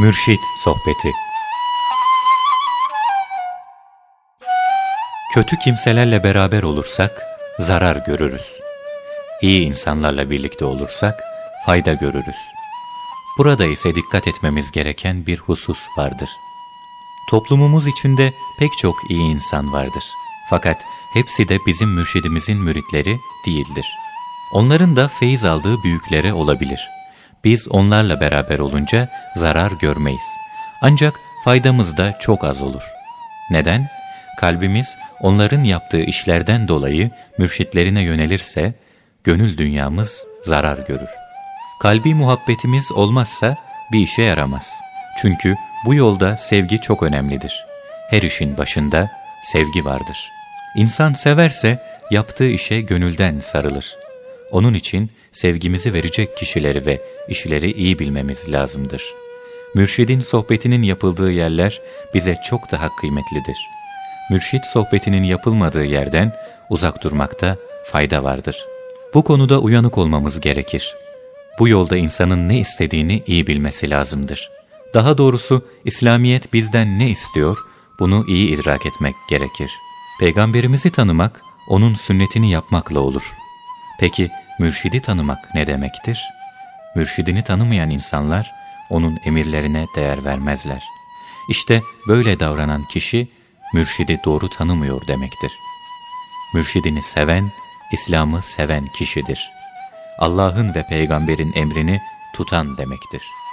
Mürşit Sohbeti Kötü kimselerle beraber olursak zarar görürüz. İyi insanlarla birlikte olursak fayda görürüz. Burada ise dikkat etmemiz gereken bir husus vardır. Toplumumuz içinde pek çok iyi insan vardır. Fakat hepsi de bizim mürşidimizin müritleri değildir. Onların da feyiz aldığı büyüklere olabilir. Biz onlarla beraber olunca zarar görmeyiz. Ancak faydamız da çok az olur. Neden? Kalbimiz onların yaptığı işlerden dolayı mürşitlerine yönelirse, gönül dünyamız zarar görür. Kalbi muhabbetimiz olmazsa bir işe yaramaz. Çünkü bu yolda sevgi çok önemlidir. Her işin başında sevgi vardır. İnsan severse yaptığı işe gönülden sarılır. Onun için sevgimizi verecek kişileri ve işleri iyi bilmemiz lazımdır. Mürşidin sohbetinin yapıldığı yerler bize çok daha kıymetlidir. Mürşit sohbetinin yapılmadığı yerden uzak durmakta fayda vardır. Bu konuda uyanık olmamız gerekir. Bu yolda insanın ne istediğini iyi bilmesi lazımdır. Daha doğrusu İslamiyet bizden ne istiyor, bunu iyi idrak etmek gerekir. Peygamberimizi tanımak, onun sünnetini yapmakla olur. Peki mürşidi tanımak ne demektir? Mürşidini tanımayan insanlar, onun emirlerine değer vermezler. İşte böyle davranan kişi, mürşidi doğru tanımıyor demektir. Mürşidini seven, İslam'ı seven kişidir. Allah'ın ve peygamberin emrini tutan demektir.''